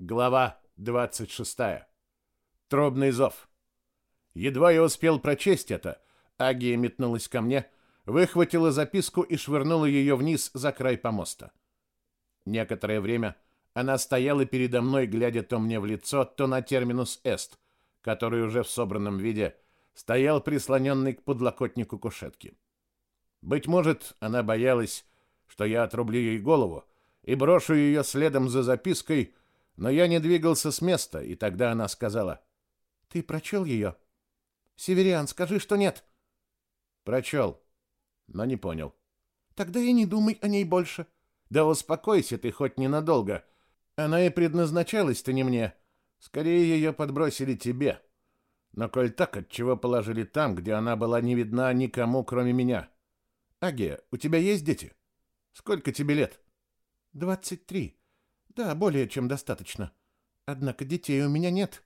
Глава 26. Тробный зов. Едва я успел прочесть это, Агия метнулась ко мне, выхватила записку и швырнула ее вниз за край помоста. Некоторое время она стояла передо мной, глядя то мне в лицо, то на терминус «эст», который уже в собранном виде стоял прислоненный к подлокотнику кушетки. Быть может, она боялась, что я отрублю ей голову и брошу ее следом за запиской, но я не двигался с места, и тогда она сказала, «Ты прочел ее?» «Севериан, скажи, что нет». «Прочел, но не понял». «Тогда и не думай о ней больше». «Да успокойся ты хоть ненадолго. Она и предназначалась-то не мне. Скорее ее подбросили тебе. Но коль так, отчего положили там, где она была не видна никому, кроме меня?» «Агия, у тебя есть дети? Сколько тебе лет?» «Двадцать три». Да, более чем достаточно. Однако детей у меня нет.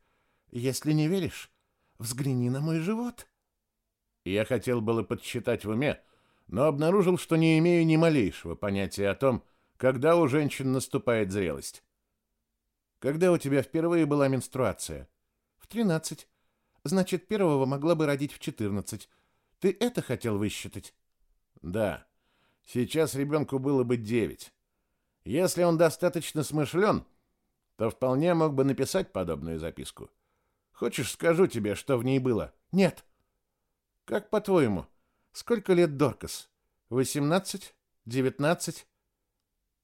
Если не веришь, взгляни на мой живот. Я хотел было подсчитать в уме, но обнаружил, что не имею ни малейшего понятия о том, когда у женщин наступает зрелость. Когда у тебя впервые была менструация? В тринадцать. Значит, первого могла бы родить в четырнадцать. Ты это хотел высчитать? Да. Сейчас ребенку было бы девять. Если он достаточно смышлен, то вполне мог бы написать подобную записку. Хочешь, скажу тебе, что в ней было? Нет. Как по-твоему, сколько лет Доркас? Восемнадцать? Девятнадцать?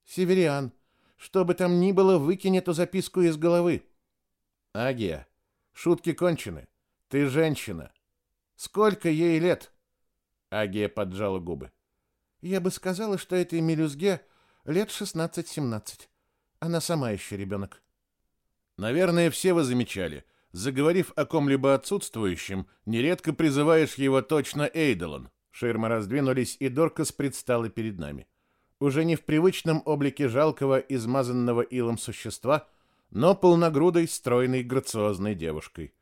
Севериан, что бы там ни было, выкинь эту записку из головы. Агия, шутки кончены. Ты женщина. Сколько ей лет? Агия поджала губы. Я бы сказала, что этой мелюзге Лет 16-17. Она сама еще ребенок. Наверное, все вы замечали. Заговорив о ком-либо отсутствующем, нередко призываешь его точно Эйдолон. Ширмы раздвинулись, и Доркас предстала перед нами. Уже не в привычном облике жалкого, измазанного илом существа, но полногрудой, стройной, грациозной девушкой.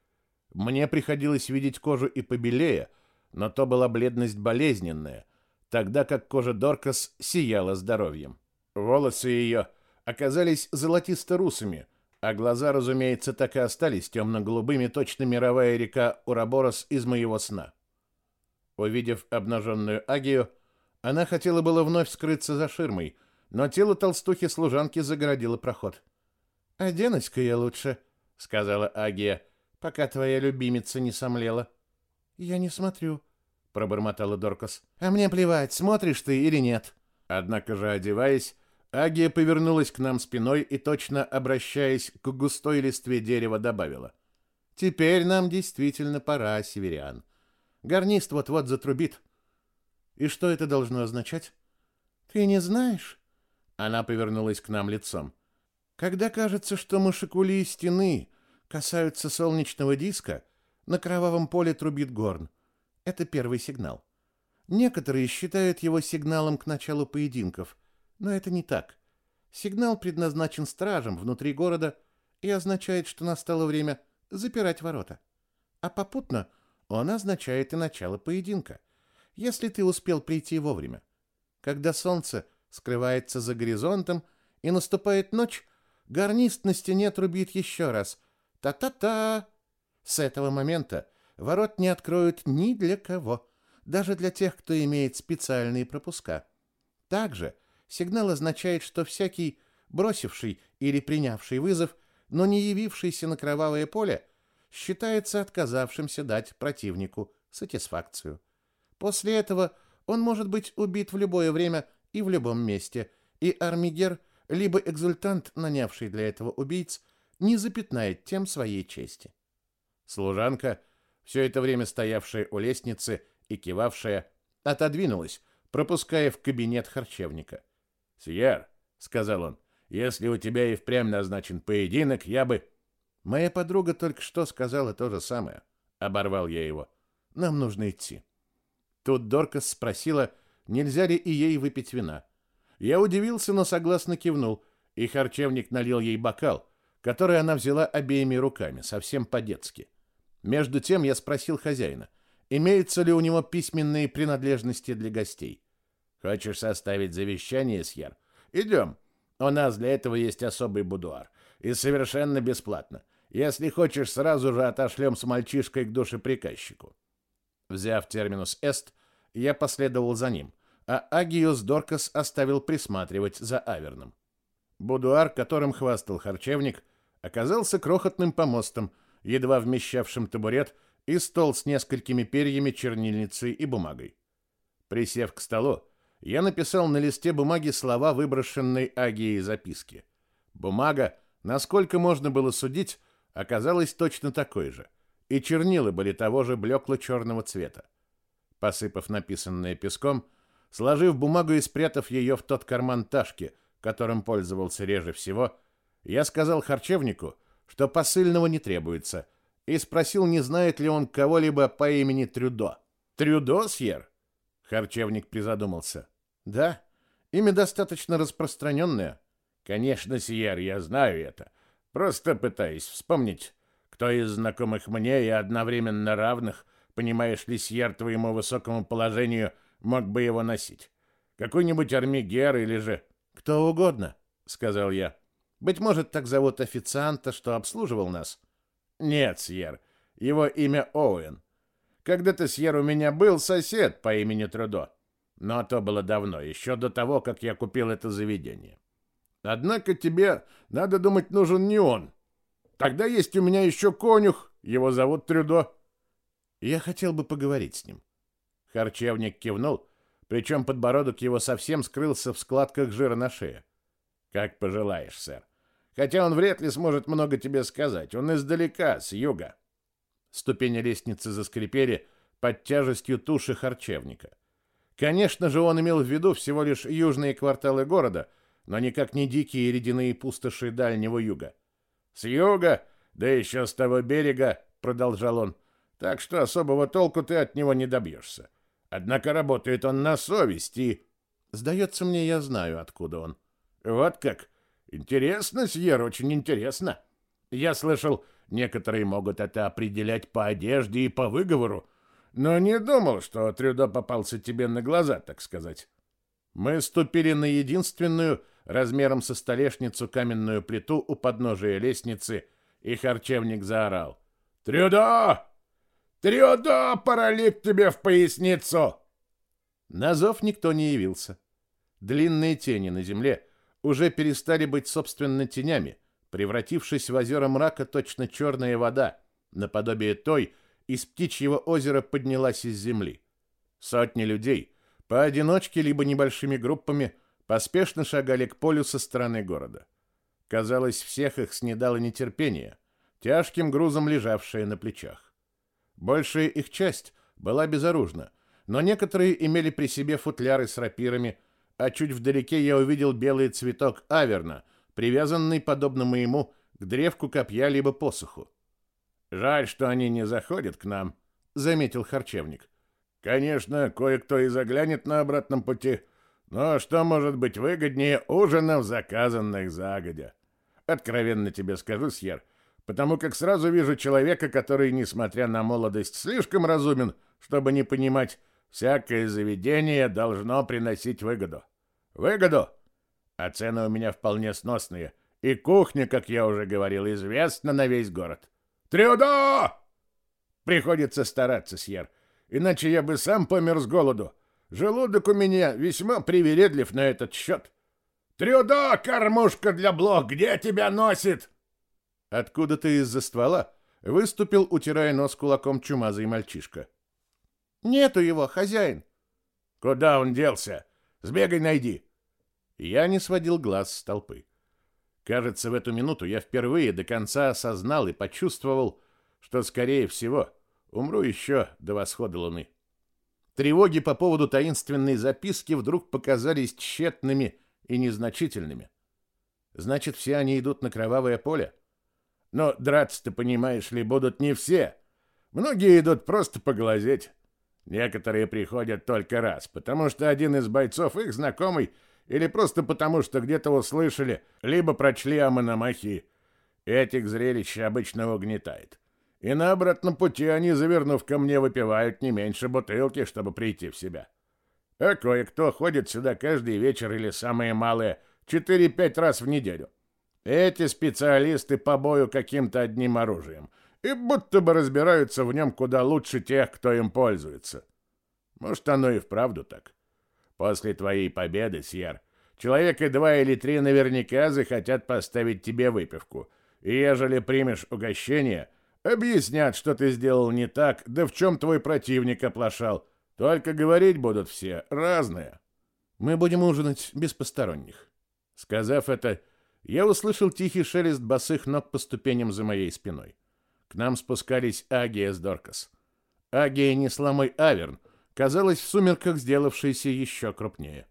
Мне приходилось видеть кожу и побелее, но то была бледность болезненная, тогда как кожа Доркас сияла здоровьем. Волосы ее оказались золотисто-русыми, а глаза, разумеется, так и остались темно-голубыми, точно мировая река Ураборос из моего сна. Увидев обнаженную Агию, она хотела было вновь скрыться за ширмой, но тело толстухи-служанки загородило проход. «Оденусь-ка я лучше», — сказала Агия, — «пока твоя любимица не сомлела». «Я не смотрю», — пробормотала Доркас. «А мне плевать, смотришь ты или нет». Однако же, одеваясь, Агия повернулась к нам спиной и, точно обращаясь к густой листве дерева, добавила. «Теперь нам действительно пора, северян. Гарнист вот-вот затрубит». «И что это должно означать?» «Ты не знаешь?» Она повернулась к нам лицом. «Когда кажется, что мышекули стены касаются солнечного диска, на кровавом поле трубит горн. Это первый сигнал. Некоторые считают его сигналом к началу поединков – но это не так. Сигнал предназначен стражам внутри города и означает, что настало время запирать ворота. А попутно он означает и начало поединка, если ты успел прийти вовремя. Когда солнце скрывается за горизонтом и наступает ночь, гарнист на стене трубит еще раз. Та-та-та! С этого момента ворот не откроют ни для кого, даже для тех, кто имеет специальные пропуска. Также Сигнал означает, что всякий, бросивший или принявший вызов, но не явившийся на кровавое поле, считается отказавшимся дать противнику сатисфакцию. После этого он может быть убит в любое время и в любом месте, и армигер, либо экзультант, нанявший для этого убийц, не запятнает тем своей чести. Служанка, все это время стоявшая у лестницы и кивавшая, отодвинулась, пропуская в кабинет харчевника. «Сьер», — сказал он, — «если у тебя и впрямь назначен поединок, я бы...» «Моя подруга только что сказала то же самое», — оборвал я его. «Нам нужно идти». Тут Доркас спросила, нельзя ли и ей выпить вина. Я удивился, но согласно кивнул, и харчевник налил ей бокал, который она взяла обеими руками, совсем по-детски. Между тем я спросил хозяина, имеются ли у него письменные принадлежности для гостей. Хочешь составить завещание, Сьер? Идем. У нас для этого есть особый будуар. И совершенно бесплатно. Если хочешь, сразу же отошлем с мальчишкой к душеприказчику. Взяв терминус эст, я последовал за ним, а Агиус Доркас оставил присматривать за Аверном. Будуар, которым хвастал харчевник, оказался крохотным помостом, едва вмещавшим табурет и стол с несколькими перьями, чернильницей и бумагой. Присев к столу, я написал на листе бумаги слова выброшенной Агией записки. Бумага, насколько можно было судить, оказалась точно такой же, и чернила были того же блекло-черного цвета. Посыпав написанное песком, сложив бумагу и спрятав ее в тот карман ташки, которым пользовался реже всего, я сказал харчевнику, что посыльного не требуется, и спросил, не знает ли он кого-либо по имени Трюдо. «Трюдо, Сьер?» Харчевник призадумался. «Да, имя достаточно распространенное». «Конечно, Сьер, я знаю это. Просто пытаюсь вспомнить, кто из знакомых мне и одновременно равных, понимаешь ли, Сьер, твоему высокому положению, мог бы его носить. Какой-нибудь армигер или же...» «Кто угодно», — сказал я. «Быть может, так зовут официанта, что обслуживал нас?» «Нет, Сьер, его имя Оуэн. Когда-то Сьер у меня был сосед по имени Трудо, но то было давно, еще до того, как я купил это заведение. Однако тебе, надо думать, нужен не он. Тогда есть у меня еще конюх, его зовут Трюдо. Я хотел бы поговорить с ним. Харчевник кивнул, причем подбородок его совсем скрылся в складках жира на шее. Как пожелаешь, сэр. Хотя он вряд ли сможет много тебе сказать. Он издалека, с юга. Ступени лестницы заскрипели под тяжестью туши харчевника. Конечно же, он имел в виду всего лишь южные кварталы города, но никак не дикие ледяные пустоши дальнего юга. «С юга, да еще с того берега», — продолжал он, — «так что особого толку ты от него не добьешься. Однако работает он на совесть и...» «Сдается мне, я знаю, откуда он». «Вот как? Интересно, Сьер, очень интересно. Я слышал, Некоторые могут это определять по одежде и по выговору, но не думал, что Трюдо попался тебе на глаза, так сказать. Мы ступили на единственную, размером со столешницу, каменную плиту у подножия лестницы, и харчевник заорал. «Трюдо! Трюдо, паралит тебе в поясницу!» На зов никто не явился. Длинные тени на земле уже перестали быть собственно тенями, превратившись в озера мрака точно черная вода, наподобие той, из птичьего озера поднялась из земли. Сотни людей, поодиночке либо небольшими группами, поспешно шагали к полю со стороны города. Казалось, всех их снедало нетерпение, тяжким грузом лежавшее на плечах. Большая их часть была безоружна, но некоторые имели при себе футляры с рапирами, а чуть вдалеке я увидел белый цветок аверна — привязанный, подобно моему, к древку копья либо посоху. «Жаль, что они не заходят к нам», — заметил харчевник. «Конечно, кое-кто и заглянет на обратном пути, но что может быть выгоднее ужинов, заказанных загодя? Откровенно тебе скажу, Сьер, потому как сразу вижу человека, который, несмотря на молодость, слишком разумен, чтобы не понимать, всякое заведение должно приносить выгоду. Выгоду, а цены у меня вполне сносные. И кухня, как я уже говорил, известна на весь город. Трюдо! Приходится стараться, Сьер, иначе я бы сам помер с голоду. Желудок у меня весьма привередлив на этот счет. Трюдо, кормушка для блох, где тебя носит? Откуда ты из-за ствола выступил, утирая нос кулаком чумазый мальчишка. Нету его, хозяин. Куда он делся? Сбегай, найди. Я не сводил глаз с толпы. Кажется, в эту минуту я впервые до конца осознал и почувствовал, что, скорее всего, умру еще до восхода луны. Тревоги по поводу таинственной записки вдруг показались тщетными и незначительными. Значит, все они идут на кровавое поле? Но драться-то, понимаешь ли, будут не все. Многие идут просто поглазеть. Некоторые приходят только раз, потому что один из бойцов, их знакомый, или просто потому, что где-то услышали, либо прочли о Мономахии. Этих зрелищ обычно угнетает. И на обратном пути они, завернув ко мне, выпивают не меньше бутылки, чтобы прийти в себя. А кое-кто ходит сюда каждый вечер или самое малое 4-5 раз в неделю. Эти специалисты по бою каким-то одним оружием и будто бы разбираются в нем куда лучше тех, кто им пользуется. Может, оно и вправду так. После твоей победы, Сьер, человека два или три наверняка захотят поставить тебе выпивку. И ежели примешь угощение, объяснят, что ты сделал не так, да в чем твой противник оплошал. Только говорить будут все разные. Мы будем ужинать без посторонних. Сказав это, я услышал тихий шелест босых ног по ступеням за моей спиной. К нам спускались Агия с Доркас. Агия несла мой аверн, казалось, в сумерках сделавшийся еще крупнее.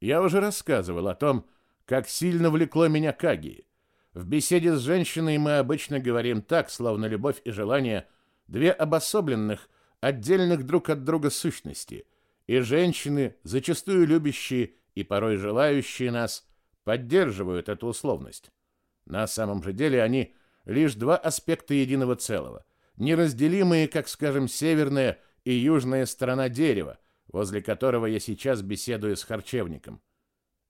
Я уже рассказывал о том, как сильно влекло меня к Агии. В беседе с женщиной мы обычно говорим так, словно любовь и желание — две обособленных, отдельных друг от друга сущности, и женщины, зачастую любящие и порой желающие нас — поддерживают эту условность. На самом же деле они лишь два аспекта единого целого, неразделимые, как, скажем, северная и южная сторона дерева, возле которого я сейчас беседую с харчевником.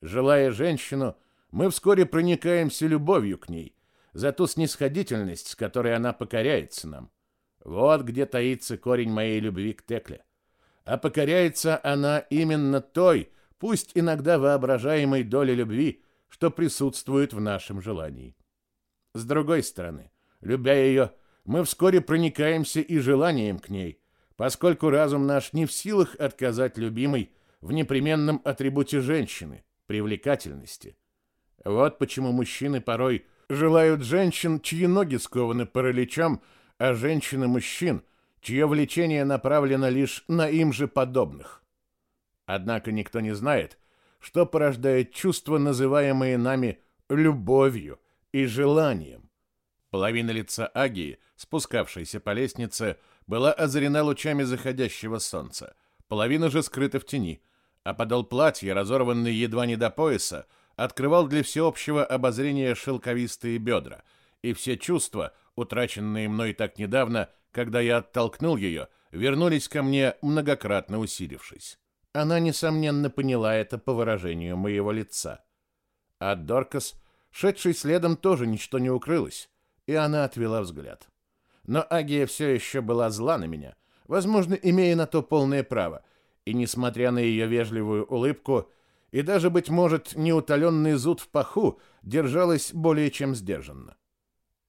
Желая женщину, мы вскоре проникаемся любовью к ней, за ту снисходительность, с которой она покоряется нам. Вот где таится корень моей любви к Текле. А покоряется она именно той, пусть иногда воображаемой доли любви, что присутствует в нашем желании. С другой стороны, любя ее, мы вскоре проникаемся и желанием к ней, поскольку разум наш не в силах отказать любимой в непременном атрибуте женщины – привлекательности. Вот почему мужчины порой желают женщин, чьи ноги скованы параличом, а женщины – мужчин, чье влечение направлено лишь на им же подобных. Однако никто не знает – что порождает чувства, называемые нами любовью и желанием. Половина лица Агии, спускавшейся по лестнице, была озарена лучами заходящего солнца, половина же скрыта в тени, а подол платья, разорванный едва не до пояса, открывал для всеобщего обозрения шелковистые бедра, и все чувства, утраченные мной так недавно, когда я оттолкнул ее, вернулись ко мне, многократно усилившись. Она, несомненно, поняла это по выражению моего лица. От Доркас, шедшей следом, тоже ничто не укрылось, и она отвела взгляд. Но Агия все еще была зла на меня, возможно, имея на то полное право, и, несмотря на ее вежливую улыбку и даже, быть может, неутоленный зуд в паху, держалась более чем сдержанно.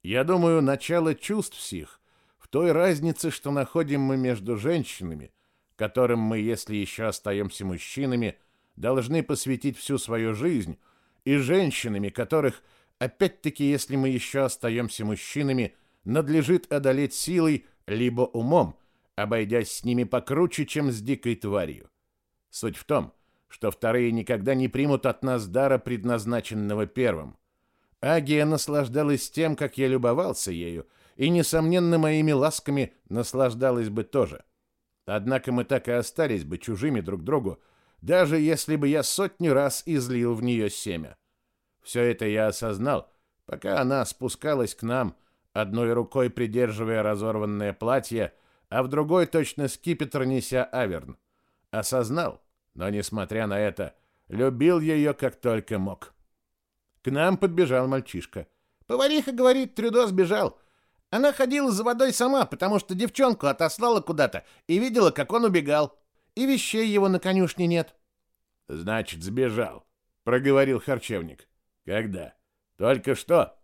Я думаю, начало чувств сих в той разнице, что находим мы между женщинами, которым мы, если еще остаемся мужчинами, должны посвятить всю свою жизнь, и женщинами, которых, опять-таки, если мы еще остаемся мужчинами, надлежит одолеть силой либо умом, обойдясь с ними покруче, чем с дикой тварью. Суть в том, что вторые никогда не примут от нас дара, предназначенного первым. Агия наслаждалась тем, как я любовался ею, и, несомненно, моими ласками наслаждалась бы тоже. — Однако мы так и остались бы чужими друг другу, даже если бы я сотни раз излил в нее семя. Все это я осознал, пока она спускалась к нам, одной рукой придерживая разорванное платье, а в другой точно скипетр неся аверн. Осознал, но, несмотря на это, любил ее как только мог. К нам подбежал мальчишка. «Повариха говорит, Трюдо сбежал. Она ходила за водой сама, потому что девчонку отослала куда-то и видела, как он убегал. И вещей его на конюшне нет. Значит, сбежал, проговорил харчевник. Когда? Только что?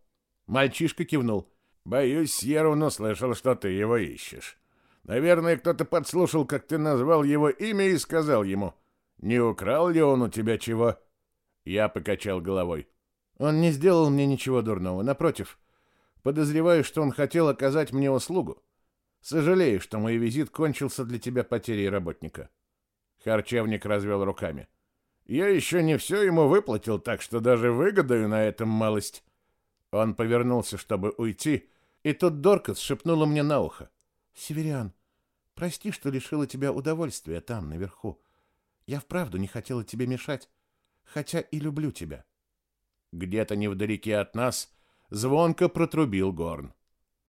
Мальчишка кивнул. Боюсь, Сьервно слышал, что ты его ищешь. Наверное, кто-то подслушал, как ты назвал его имя и сказал ему: "Не украл ли он у тебя чего?" Я покачал головой. Он не сделал мне ничего дурного, напротив, Подозреваю, что он хотел оказать мне услугу. Сожалею, что мой визит кончился для тебя потерей работника. Харчевник развел руками. Я еще не все ему выплатил, так что даже выгодаю на этом малость. Он повернулся, чтобы уйти, и тут Доркас шепнула мне на ухо. «Северян, прости, что лишила тебя удовольствия там, наверху. Я вправду не хотела тебе мешать, хотя и люблю тебя». Где-то невдалеке от нас звонко протрубил горн.